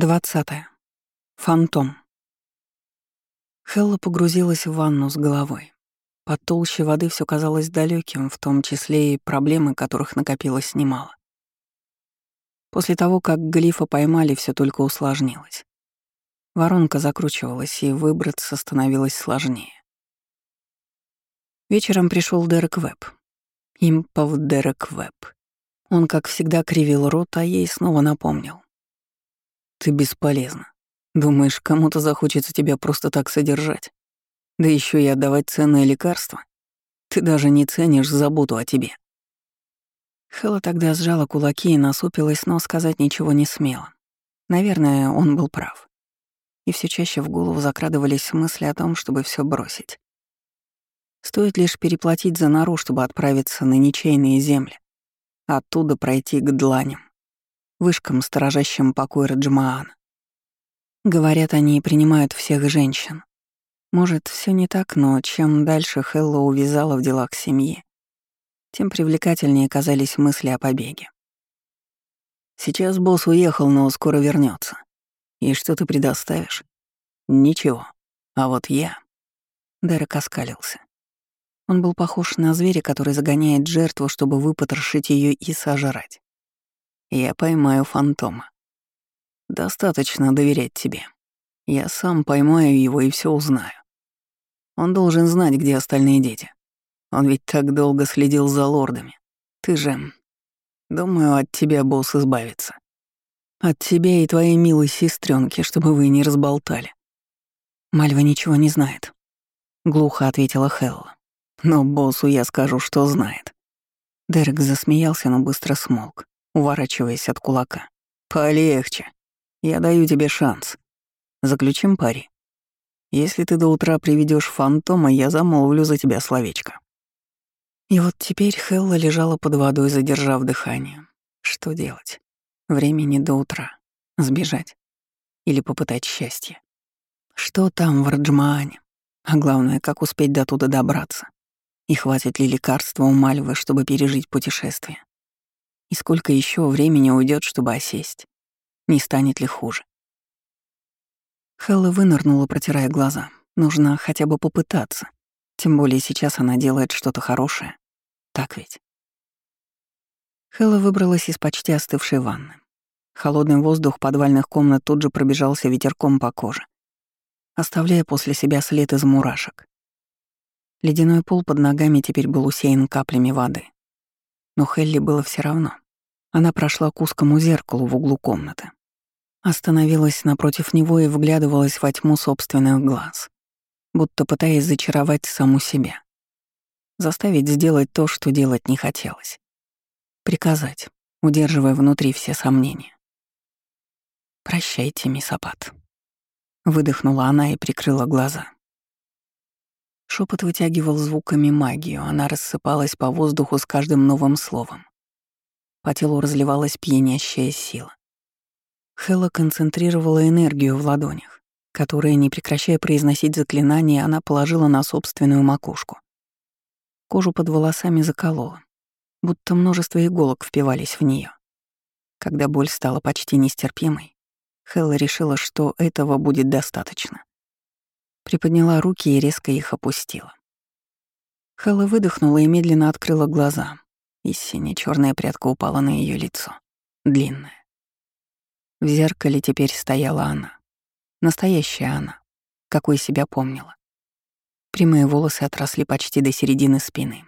Двадцатое. Фантом. Хелла погрузилась в ванну с головой. Под толще воды все казалось далеким, в том числе и проблемы, которых накопилось немало. После того, как Глифа поймали, все только усложнилось. Воронка закручивалась, и выбраться становилось сложнее. Вечером пришел Дерек Веб. Импов Дерек Веб. Он, как всегда, кривил рот, а ей снова напомнил. Ты бесполезна. Думаешь, кому-то захочется тебя просто так содержать? Да еще и отдавать ценное лекарство? Ты даже не ценишь заботу о тебе. Хэлла тогда сжала кулаки и насупилась, но сказать ничего не смела. Наверное, он был прав. И все чаще в голову закрадывались мысли о том, чтобы все бросить. Стоит лишь переплатить за нору, чтобы отправиться на ничейные земли, оттуда пройти к дланям вышкам, сторожащим покой Раджмаана. Говорят, они принимают всех женщин. Может, все не так, но чем дальше Хелла увязала в делах семьи, тем привлекательнее казались мысли о побеге. Сейчас босс уехал, но скоро вернется. И что ты предоставишь? Ничего. А вот я... Дерек оскалился. Он был похож на зверя, который загоняет жертву, чтобы выпотрошить ее и сожрать я поймаю фантома. Достаточно доверять тебе. Я сам поймаю его и все узнаю. Он должен знать, где остальные дети. Он ведь так долго следил за лордами. Ты же... Думаю, от тебя босс избавится. От тебя и твоей милой сестренки, чтобы вы не разболтали. Мальва ничего не знает. Глухо ответила Хелла. Но боссу я скажу, что знает. Дерек засмеялся, но быстро смолк уворачиваясь от кулака. «Полегче. Я даю тебе шанс. Заключим пари. Если ты до утра приведешь фантома, я замолвлю за тебя словечко». И вот теперь Хелла лежала под водой, задержав дыхание. Что делать? Времени до утра. Сбежать? Или попытать счастье? Что там в Раджмаане? А главное, как успеть до туда добраться? И хватит ли лекарства у Мальвы, чтобы пережить путешествие? И сколько еще времени уйдет, чтобы осесть? Не станет ли хуже? Хелла вынырнула, протирая глаза. Нужно хотя бы попытаться. Тем более сейчас она делает что-то хорошее. Так ведь? Хелла выбралась из почти остывшей ванны. Холодный воздух подвальных комнат тут же пробежался ветерком по коже, оставляя после себя след из мурашек. Ледяной пол под ногами теперь был усеян каплями воды. Но Хелли было все равно. Она прошла к узкому зеркалу в углу комнаты. Остановилась напротив него и вглядывалась во тьму собственных глаз, будто пытаясь зачаровать саму себя. Заставить сделать то, что делать не хотелось. Приказать, удерживая внутри все сомнения. «Прощайте, мисс Апат», — выдохнула она и прикрыла глаза. Шепот вытягивал звуками магию, она рассыпалась по воздуху с каждым новым словом. По телу разливалась пьянящая сила. Хела концентрировала энергию в ладонях, которые, не прекращая произносить заклинания, она положила на собственную макушку. Кожу под волосами заколола, будто множество иголок впивались в нее. Когда боль стала почти нестерпимой, Хелла решила, что этого будет достаточно приподняла руки и резко их опустила. Хэлла выдохнула и медленно открыла глаза, и синяя черная прядка упала на ее лицо, длинная. В зеркале теперь стояла она, настоящая она, какой себя помнила. Прямые волосы отросли почти до середины спины.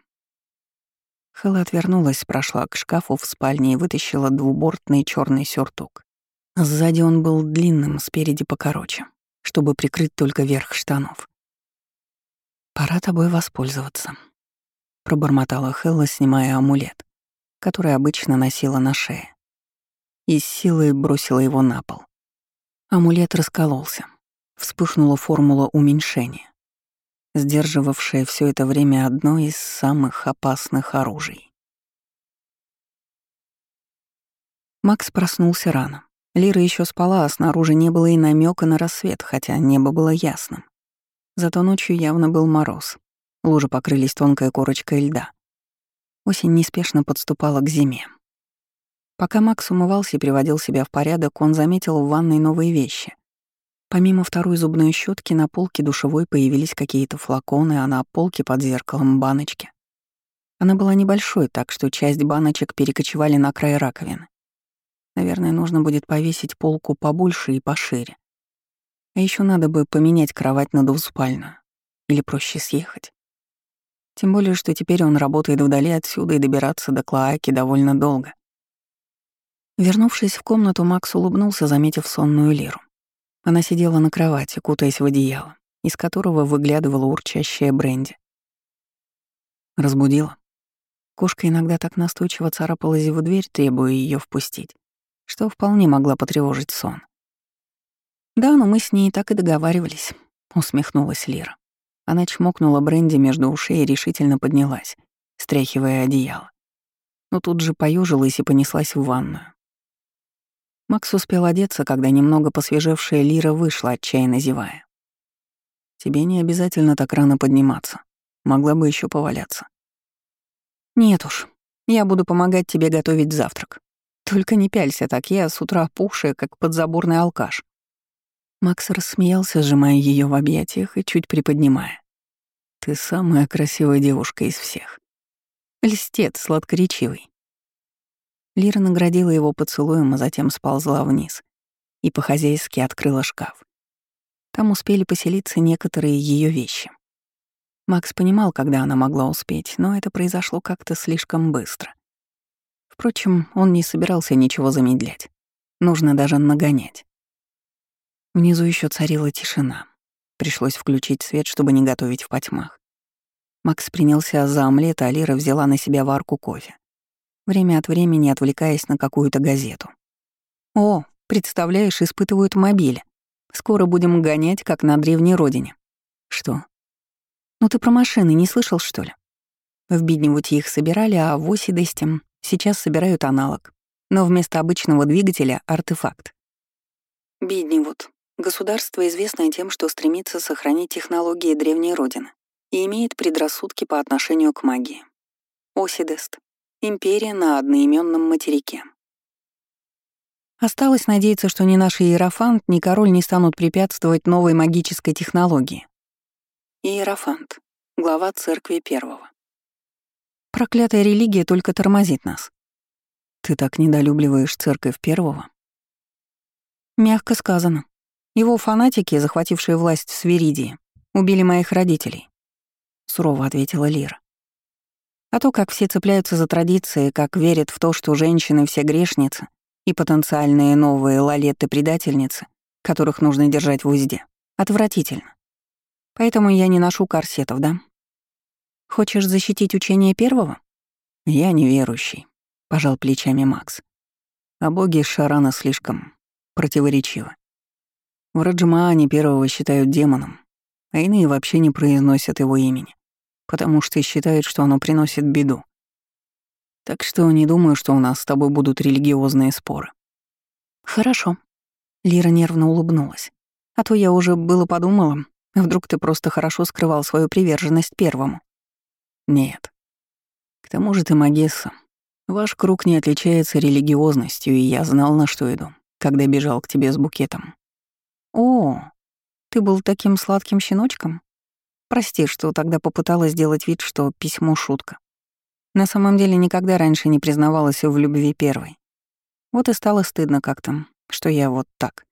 Хэлла отвернулась, прошла к шкафу в спальне и вытащила двубортный черный сюртук. Сзади он был длинным, спереди покороче чтобы прикрыть только верх штанов. «Пора тобой воспользоваться», — пробормотала Хелла, снимая амулет, который обычно носила на шее, и с силой бросила его на пол. Амулет раскололся. Вспыхнула формула уменьшения, сдерживавшая все это время одно из самых опасных оружий. Макс проснулся рано. Лира еще спала, а снаружи не было и намека на рассвет, хотя небо было ясным. Зато ночью явно был мороз. Лужи покрылись тонкой корочкой льда. Осень неспешно подступала к зиме. Пока Макс умывался и приводил себя в порядок, он заметил в ванной новые вещи. Помимо второй зубной щетки на полке душевой появились какие-то флаконы, а на полке под зеркалом — баночки. Она была небольшой, так что часть баночек перекочевали на край раковины. Наверное, нужно будет повесить полку побольше и пошире. А еще надо бы поменять кровать на двуспальную. Или проще съехать. Тем более, что теперь он работает вдали отсюда и добираться до Клоаки довольно долго. Вернувшись в комнату, Макс улыбнулся, заметив сонную Лиру. Она сидела на кровати, кутаясь в одеяло, из которого выглядывала урчащая бренди. Разбудила. Кошка иногда так настойчиво царапалась в дверь, требуя ее впустить, что вполне могла потревожить сон. «Да, но мы с ней так и договаривались», — усмехнулась Лира. Она чмокнула Бренди между ушей и решительно поднялась, стряхивая одеяло. Но тут же поюжилась и понеслась в ванную. Макс успел одеться, когда немного посвежевшая Лира вышла, отчаянно зевая. «Тебе не обязательно так рано подниматься. Могла бы еще поваляться». «Нет уж, я буду помогать тебе готовить завтрак. Только не пялься так, я с утра пухшая, как подзаборный алкаш». Макс рассмеялся, сжимая ее в объятиях и чуть приподнимая. «Ты самая красивая девушка из всех. Льстец сладкоречивый. Лира наградила его поцелуем, а затем сползла вниз и по-хозяйски открыла шкаф. Там успели поселиться некоторые ее вещи. Макс понимал, когда она могла успеть, но это произошло как-то слишком быстро. Впрочем, он не собирался ничего замедлять. Нужно даже нагонять. Внизу еще царила тишина. Пришлось включить свет, чтобы не готовить в потьмах. Макс принялся за омлет, а Лира взяла на себя варку кофе время от времени отвлекаясь на какую-то газету. «О, представляешь, испытывают мобили. Скоро будем гонять, как на древней родине». «Что?» «Ну ты про машины не слышал, что ли?» В Бидневуте их собирали, а в Осидесте сейчас собирают аналог, но вместо обычного двигателя — артефакт. Бидневуд — государство, известное тем, что стремится сохранить технологии древней родины и имеет предрассудки по отношению к магии. Осидест Империя на одноименном материке. Осталось надеяться, что ни наш Иерофант, ни король не станут препятствовать новой магической технологии. Иерофант, глава церкви первого. Проклятая религия только тормозит нас. Ты так недолюбливаешь церковь первого? Мягко сказано. Его фанатики, захватившие власть в Свиридии, убили моих родителей. Сурово ответила Лира. А то, как все цепляются за традиции, как верят в то, что женщины все грешницы и потенциальные новые лалеты-предательницы, которых нужно держать в узде, отвратительно. Поэтому я не ношу корсетов, да? Хочешь защитить учение первого? Я неверующий, пожал плечами Макс. А боги Шарана слишком противоречивы. В Раджмаане первого считают демоном, а иные вообще не произносят его имени потому что считают, что оно приносит беду. Так что не думаю, что у нас с тобой будут религиозные споры. Хорошо. Лира нервно улыбнулась. А то я уже было подумала, вдруг ты просто хорошо скрывал свою приверженность первому. Нет. К тому же ты Магесса. Ваш круг не отличается религиозностью, и я знал, на что иду, когда бежал к тебе с букетом. О, ты был таким сладким щеночком? Прости, что тогда попыталась сделать вид, что письмо — шутка. На самом деле никогда раньше не признавалась в любви первой. Вот и стало стыдно как-то, что я вот так.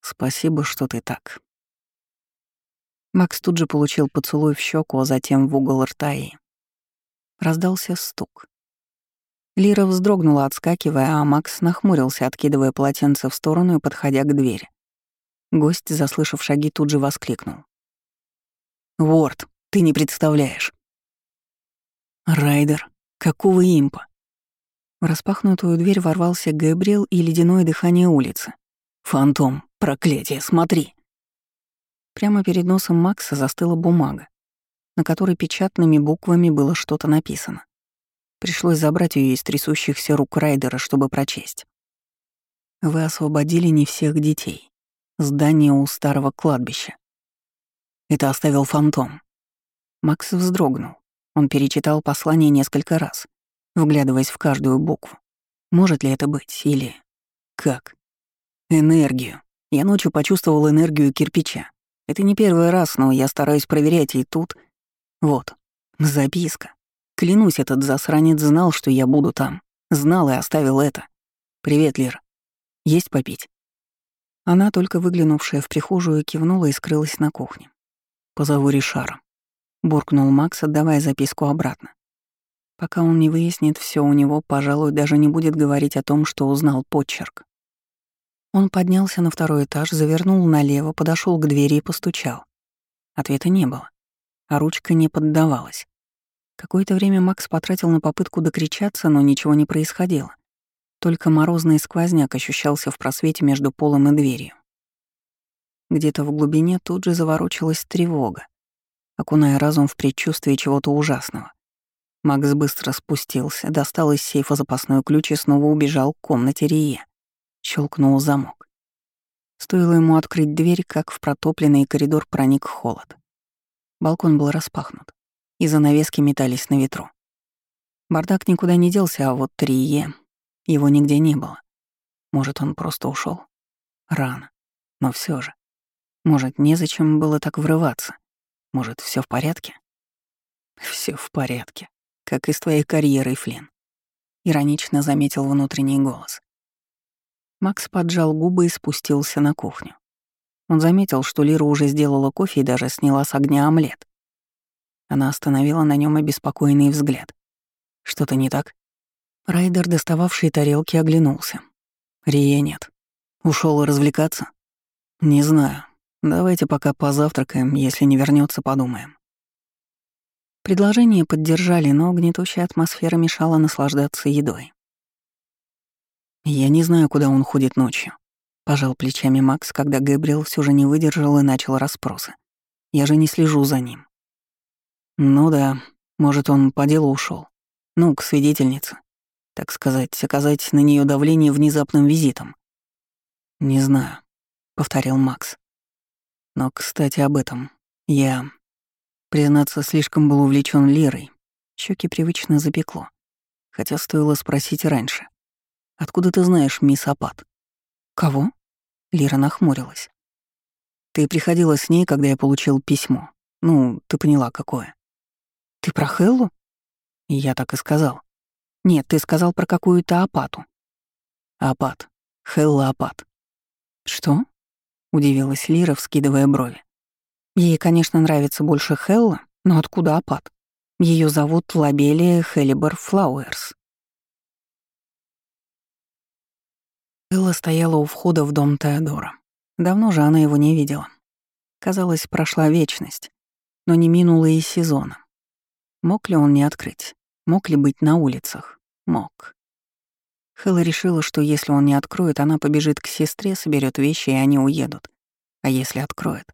Спасибо, что ты так. Макс тут же получил поцелуй в щеку, а затем в угол рта и... Раздался стук. Лира вздрогнула, отскакивая, а Макс нахмурился, откидывая полотенце в сторону и подходя к двери. Гость, заслышав шаги, тут же воскликнул. Ворд, ты не представляешь. Райдер, какого импа? В распахнутую дверь ворвался Габриэл и ледяное дыхание улицы. «Фантом, проклятие, смотри!» Прямо перед носом Макса застыла бумага, на которой печатными буквами было что-то написано. Пришлось забрать ее из трясущихся рук Райдера, чтобы прочесть. «Вы освободили не всех детей. Здание у старого кладбища. Это оставил фантом. Макс вздрогнул. Он перечитал послание несколько раз, вглядываясь в каждую букву. Может ли это быть? Или... Как? Энергию. Я ночью почувствовал энергию кирпича. Это не первый раз, но я стараюсь проверять, и тут... Вот, записка. Клянусь, этот засранец знал, что я буду там. Знал и оставил это. «Привет, Лир. Есть попить?» Она, только выглянувшая в прихожую, кивнула и скрылась на кухне. «Позову Ришара», — буркнул Макс, отдавая записку обратно. Пока он не выяснит все у него, пожалуй, даже не будет говорить о том, что узнал почерк. Он поднялся на второй этаж, завернул налево, подошел к двери и постучал. Ответа не было, а ручка не поддавалась. Какое-то время Макс потратил на попытку докричаться, но ничего не происходило. Только морозный сквозняк ощущался в просвете между полом и дверью. Где-то в глубине тут же заворочилась тревога, окуная разум в предчувствие чего-то ужасного. Макс быстро спустился, достал из сейфа запасной ключ и снова убежал к комнате Рие. Щелкнул замок. Стоило ему открыть дверь, как в протопленный коридор проник холод. Балкон был распахнут, и занавески метались на ветру. Бардак никуда не делся, а вот Трие его нигде не было. Может, он просто ушел? Рано. Но все же. Может, незачем было так врываться? Может, все в порядке? Все в порядке. Как и с твоей карьерой, Флин. Иронично заметил внутренний голос. Макс поджал губы и спустился на кухню. Он заметил, что Лира уже сделала кофе и даже сняла с огня омлет. Она остановила на нем обеспокоенный взгляд. Что-то не так? Райдер, достававший тарелки, оглянулся. Рия нет. Ушел развлекаться? Не знаю. Давайте пока позавтракаем, если не вернется, подумаем. Предложение поддержали, но гнетущая атмосфера мешала наслаждаться едой. «Я не знаю, куда он ходит ночью», — пожал плечами Макс, когда Гэбриэл все же не выдержал и начал расспросы. «Я же не слежу за ним». «Ну да, может, он по делу ушел. Ну, к свидетельнице так сказать, оказать на нее давление внезапным визитом. «Не знаю», — повторил Макс. «Но, кстати, об этом. Я, признаться, слишком был увлечен Лерой. Щеки привычно запекло. Хотя стоило спросить раньше. «Откуда ты знаешь мисс Апат?» «Кого?» Лира нахмурилась. «Ты приходила с ней, когда я получил письмо. Ну, ты поняла, какое». «Ты про Хеллу?» Я так и сказал. Нет, ты сказал про какую-то апату. Апат. Хелла Апат. Что? Удивилась Лира, вскидывая брови. Ей, конечно, нравится больше Хелла, но откуда Апат? Ее зовут Лабелия Хелибер Флауэрс. Элла стояла у входа в дом Теодора. Давно же она его не видела. Казалось, прошла вечность, но не минула и сезона. Мог ли он не открыть? Мог ли быть на улицах? Мог. Хэлла решила, что если он не откроет, она побежит к сестре, соберет вещи, и они уедут. А если откроет?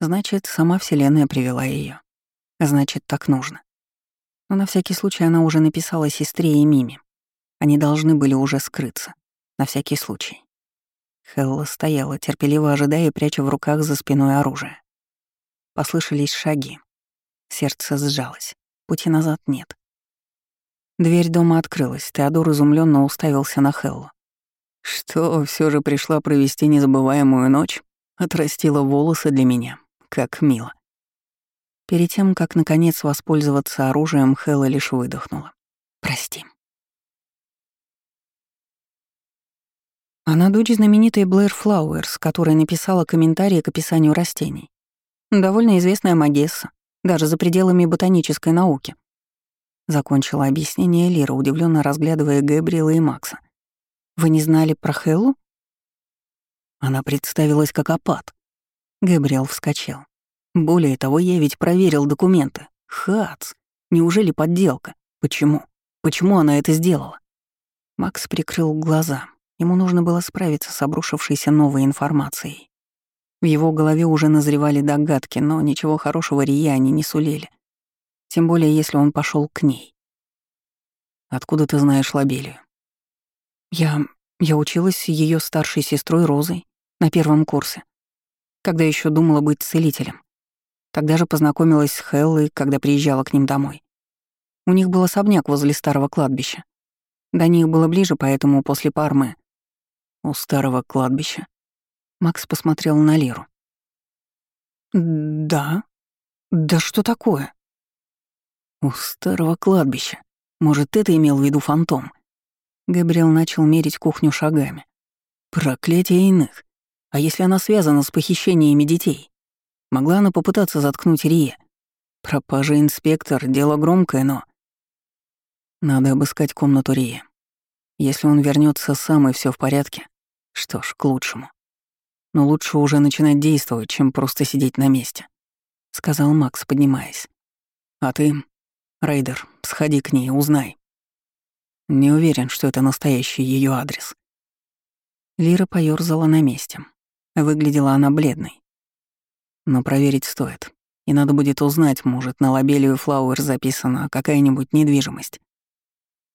Значит, сама Вселенная привела ее. Значит, так нужно. Но на всякий случай она уже написала сестре и Миме. Они должны были уже скрыться. На всякий случай. Хелла стояла, терпеливо ожидая пряча в руках за спиной оружие. Послышались шаги. Сердце сжалось. Пути назад нет. Дверь дома открылась. Теодор изумленно уставился на Хеллу. «Что, все же пришла провести незабываемую ночь? Отрастила волосы для меня. Как мило». Перед тем, как наконец воспользоваться оружием, Хелла лишь выдохнула. «Прости». Она дочь знаменитой Блэр Флауэрс, которая написала комментарии к описанию растений. Довольно известная магесса, даже за пределами ботанической науки. Закончила объяснение Лира, удивленно разглядывая Гэбриэла и Макса. «Вы не знали про Хеллу?» Она представилась как опад. Гэбриэл вскочил. Более того, я ведь проверил документы. Хац! Неужели подделка? Почему? Почему она это сделала? Макс прикрыл глаза. Ему нужно было справиться с обрушившейся новой информацией. В его голове уже назревали догадки, но ничего хорошего Рия они не сулили. Тем более, если он пошел к ней. «Откуда ты знаешь Лабелию?» «Я... я училась с ее старшей сестрой Розой на первом курсе, когда еще думала быть целителем. Тогда же познакомилась с Хеллой, когда приезжала к ним домой. У них был особняк возле старого кладбища. До них было ближе, поэтому после Пармы... У старого кладбища. Макс посмотрел на Лиру. «Да? Да что такое?» «У старого кладбища. Может, это имел в виду фантом?» Габриэл начал мерить кухню шагами. «Проклятие иных. А если она связана с похищениями детей? Могла она попытаться заткнуть Рие? Пропажа инспектор — дело громкое, но... Надо обыскать комнату Рии. Если он вернется сам и все в порядке, что ж, к лучшему. Но лучше уже начинать действовать, чем просто сидеть на месте, — сказал Макс, поднимаясь. А ты, Рейдер, сходи к ней, узнай. Не уверен, что это настоящий ее адрес. Лира поёрзала на месте. Выглядела она бледной. Но проверить стоит. И надо будет узнать, может, на лабелию Флауэр записана какая-нибудь недвижимость.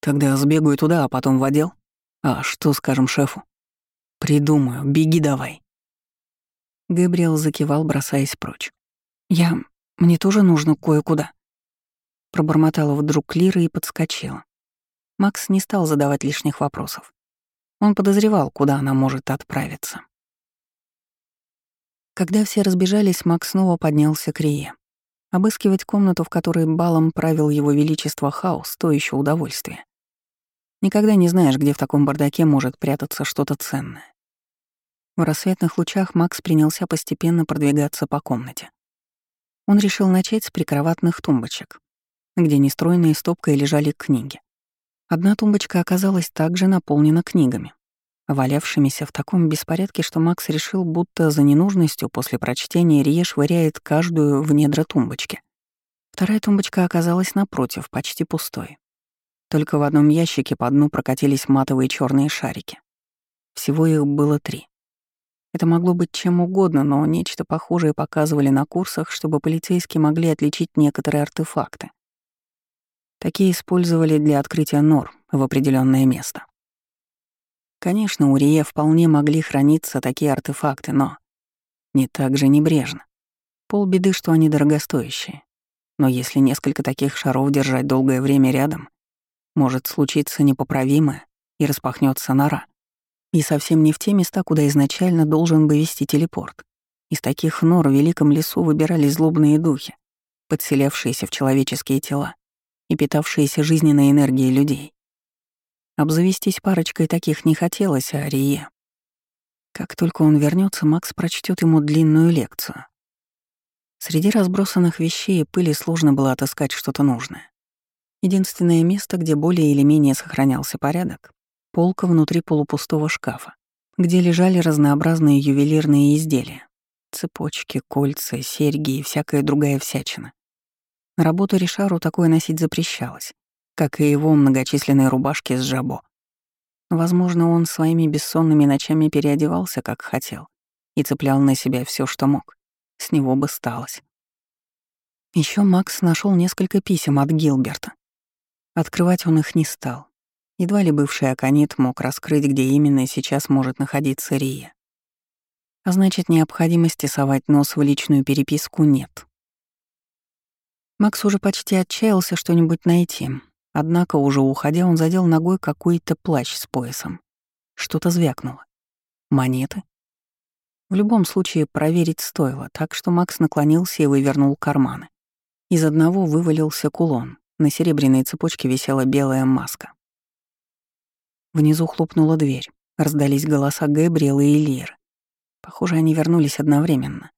Тогда сбегаю туда, а потом в отдел. А что скажем шефу? Придумаю, беги давай. Габриэл закивал, бросаясь прочь. Я... Мне тоже нужно кое-куда. Пробормотала вдруг Лира и подскочила. Макс не стал задавать лишних вопросов. Он подозревал, куда она может отправиться. Когда все разбежались, Макс снова поднялся к Рие. Обыскивать комнату, в которой балом правил его величество хаос, то еще удовольствие. Никогда не знаешь, где в таком бардаке может прятаться что-то ценное. В рассветных лучах Макс принялся постепенно продвигаться по комнате. Он решил начать с прикроватных тумбочек, где нестройной стопкой лежали книги. Одна тумбочка оказалась также наполнена книгами, валявшимися в таком беспорядке, что Макс решил, будто за ненужностью после прочтения Рие швыряет каждую в недра тумбочки. Вторая тумбочка оказалась напротив, почти пустой. Только в одном ящике по дну прокатились матовые черные шарики. Всего их было три. Это могло быть чем угодно, но нечто похожее показывали на курсах, чтобы полицейские могли отличить некоторые артефакты. Такие использовали для открытия нор в определенное место. Конечно, у Рие вполне могли храниться такие артефакты, но не так же небрежно. Полбеды, что они дорогостоящие. Но если несколько таких шаров держать долгое время рядом, может случиться непоправимое и распахнется нора. И совсем не в те места, куда изначально должен бы вести телепорт. Из таких нор в Великом лесу выбирались злобные духи, подселявшиеся в человеческие тела и питавшиеся жизненной энергией людей. Обзавестись парочкой таких не хотелось, а Рие. Как только он вернется, Макс прочтет ему длинную лекцию. Среди разбросанных вещей и пыли сложно было отыскать что-то нужное. Единственное место, где более или менее сохранялся порядок — полка внутри полупустого шкафа, где лежали разнообразные ювелирные изделия — цепочки, кольца, серьги и всякая другая всячина. На работу Ришару такое носить запрещалось как и его многочисленные рубашки с жабо. Возможно, он своими бессонными ночами переодевался, как хотел, и цеплял на себя все, что мог. С него бы сталось. Еще Макс нашел несколько писем от Гилберта. Открывать он их не стал. Едва ли бывший Аконит мог раскрыть, где именно сейчас может находиться Рия. А значит, необходимости совать нос в личную переписку нет. Макс уже почти отчаялся что-нибудь найти, Однако, уже уходя, он задел ногой какой-то плащ с поясом. Что-то звякнуло. Монеты? В любом случае, проверить стоило, так что Макс наклонился и вывернул карманы. Из одного вывалился кулон. На серебряной цепочке висела белая маска. Внизу хлопнула дверь. Раздались голоса Гэбриэла и Лиры. Похоже, они вернулись одновременно.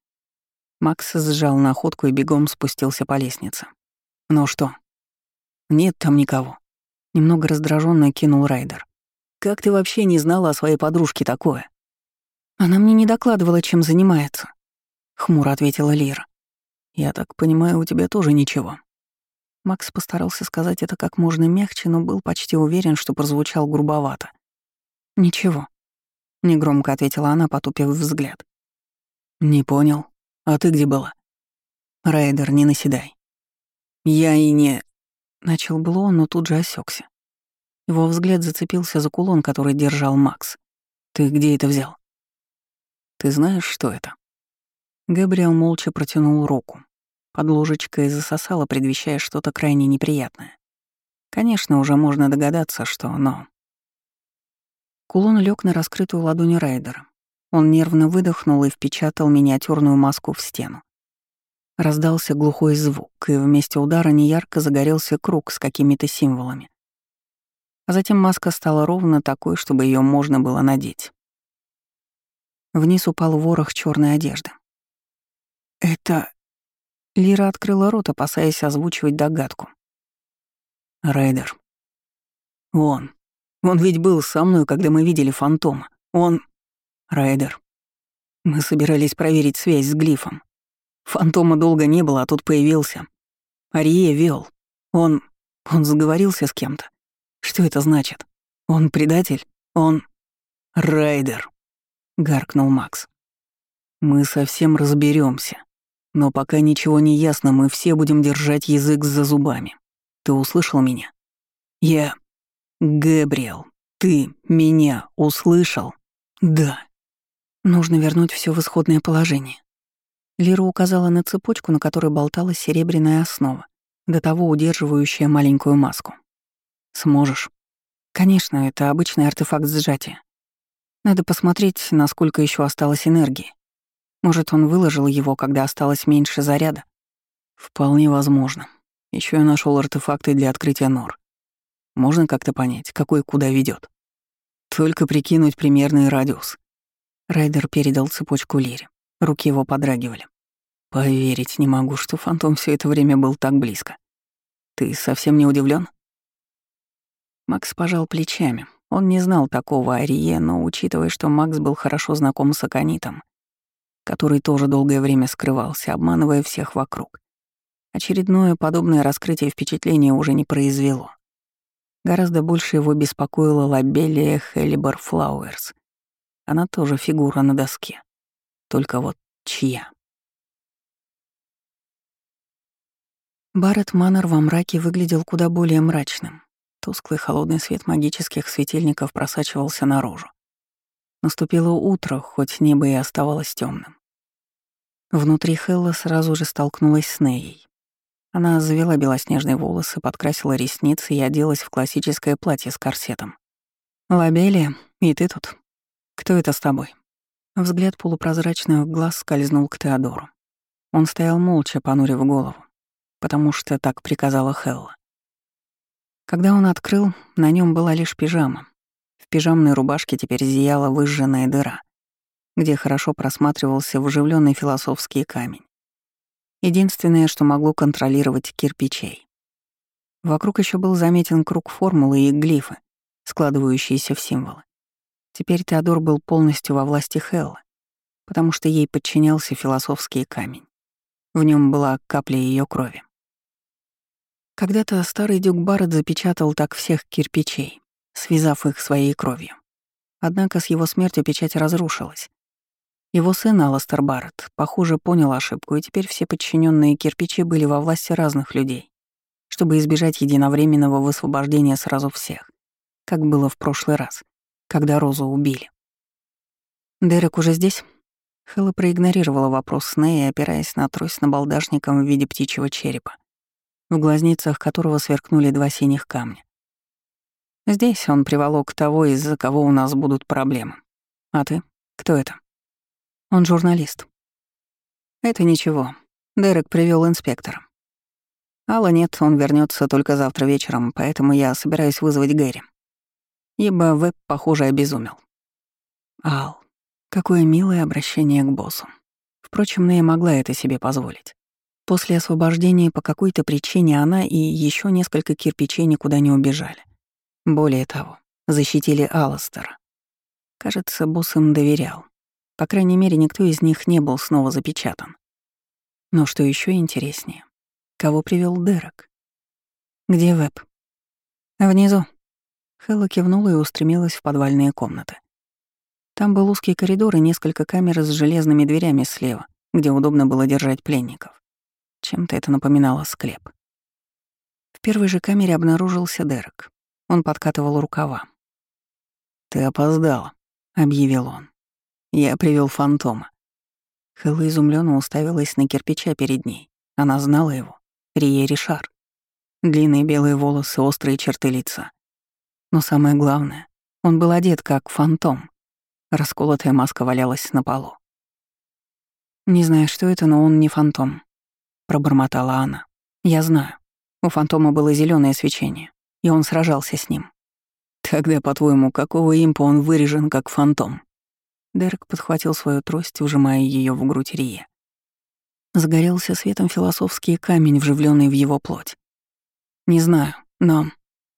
Макс сжал находку и бегом спустился по лестнице. «Ну что?» Нет там никого. Немного раздраженно кинул Райдер. Как ты вообще не знала о своей подружке такое? Она мне не докладывала, чем занимается. Хмуро ответила Лира. Я так понимаю, у тебя тоже ничего. Макс постарался сказать это как можно мягче, но был почти уверен, что прозвучал грубовато. «Ничего», — негромко ответила она, потупив взгляд. «Не понял. А ты где была?» «Райдер, не наседай». «Я и не...» Начал было но тут же осекся. Его взгляд зацепился за кулон, который держал Макс. «Ты где это взял?» «Ты знаешь, что это?» Габриэл молча протянул руку. Под ложечкой засосала, предвещая что-то крайне неприятное. Конечно, уже можно догадаться, что но... Кулон лег на раскрытую ладонь Райдера. Он нервно выдохнул и впечатал миниатюрную маску в стену. Раздался глухой звук, и вместе удара неярко загорелся круг с какими-то символами. А затем маска стала ровно такой, чтобы ее можно было надеть. Вниз упал ворох черной одежды. «Это...» Лира открыла рот, опасаясь озвучивать догадку. «Райдер. Он. Он ведь был со мной, когда мы видели фантома. Он...» «Райдер. Мы собирались проверить связь с глифом. Фантома долго не было, а тут появился. Арие вел. Он... Он заговорился с кем-то. Что это значит? Он предатель? Он... Райдер гаркнул Макс. Мы совсем разберемся, но пока ничего не ясно, мы все будем держать язык за зубами. Ты услышал меня? Я... Габриэл, ты меня услышал? Да. Нужно вернуть все в исходное положение. Лира указала на цепочку, на которой болталась серебряная основа, до того удерживающая маленькую маску. Сможешь? Конечно, это обычный артефакт сжатия. Надо посмотреть, насколько еще осталось энергии. Может, он выложил его, когда осталось меньше заряда? Вполне возможно. Еще я нашел артефакты для открытия нор. Можно как-то понять, какой куда ведет. Только прикинуть примерный радиус. Райдер передал цепочку Лире. Руки его подрагивали. Поверить не могу, что фантом все это время был так близко. Ты совсем не удивлен? Макс пожал плечами, он не знал такого Арие, но, учитывая, что Макс был хорошо знаком с Аконитом, который тоже долгое время скрывался, обманывая всех вокруг, очередное подобное раскрытие впечатления уже не произвело. Гораздо больше его беспокоила Лабелия Хелибер Флауэрс. Она тоже фигура на доске. Только вот чья? Барретт Маннер во мраке выглядел куда более мрачным. Тусклый холодный свет магических светильников просачивался наружу. Наступило утро, хоть небо и оставалось темным. Внутри Хелла сразу же столкнулась с Неей. Она завела белоснежные волосы, подкрасила ресницы и оделась в классическое платье с корсетом. «Лабелия, и ты тут? Кто это с тобой?» Взгляд полупрозрачных глаз скользнул к Теодору. Он стоял молча, понурив голову, потому что так приказала Хелла. Когда он открыл, на нем была лишь пижама. В пижамной рубашке теперь зияла выжженная дыра, где хорошо просматривался вживленный философский камень. Единственное, что могло контролировать кирпичей. Вокруг еще был заметен круг формулы и глифы, складывающиеся в символы. Теперь Теодор был полностью во власти Хеллы, потому что ей подчинялся философский камень. В нем была капля ее крови. Когда-то старый дюк Барретт запечатал так всех кирпичей, связав их своей кровью. Однако с его смертью печать разрушилась. Его сын Аластер Барретт, похоже, понял ошибку, и теперь все подчиненные кирпичи были во власти разных людей, чтобы избежать единовременного высвобождения сразу всех, как было в прошлый раз, когда Розу убили. «Дерек уже здесь?» Хэлла проигнорировала вопрос Снея, опираясь на трость набалдашником в виде птичьего черепа в глазницах которого сверкнули два синих камня. Здесь он приволок того, из-за кого у нас будут проблемы. А ты? Кто это? Он журналист. Это ничего. Дерек привел инспектора. Алла нет, он вернется только завтра вечером, поэтому я собираюсь вызвать Гэри. Ибо Веб, похоже, обезумел. Ал, какое милое обращение к боссу. Впрочем, Нея могла это себе позволить. После освобождения по какой-то причине она и еще несколько кирпичей никуда не убежали. Более того, защитили Алластера. Кажется, босс им доверял. По крайней мере, никто из них не был снова запечатан. Но что еще интереснее, кого привел Дерек? Где Веб? Внизу. Хэлла кивнула и устремилась в подвальные комнаты. Там был узкий коридор и несколько камер с железными дверями слева, где удобно было держать пленников. Чем-то это напоминало склеп. В первой же камере обнаружился Дерек. Он подкатывал рукава. «Ты опоздала», — объявил он. «Я привел фантома». Хэлла изумленно уставилась на кирпича перед ней. Она знала его. Рие Ришар. длинные белые волосы, острые черты лица. Но самое главное, он был одет как фантом. Расколотая маска валялась на полу. «Не знаю, что это, но он не фантом», — пробормотала она. «Я знаю. У фантома было зеленое свечение, и он сражался с ним». «Тогда, по-твоему, какого импа он вырежен как фантом?» Дерек подхватил свою трость, ужимая ее в грудь Рия. Загорелся светом философский камень, вживленный в его плоть. «Не знаю, но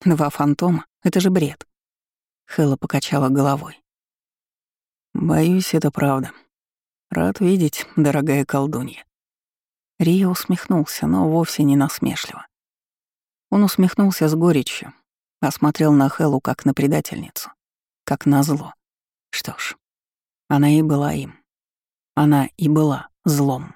два фантома — это же бред». Хэлла покачала головой. «Боюсь, это правда. Рад видеть, дорогая колдунья». Рия усмехнулся, но вовсе не насмешливо. Он усмехнулся с горечью, осмотрел на Хэллу как на предательницу, как на зло. Что ж, она и была им. Она и была злом.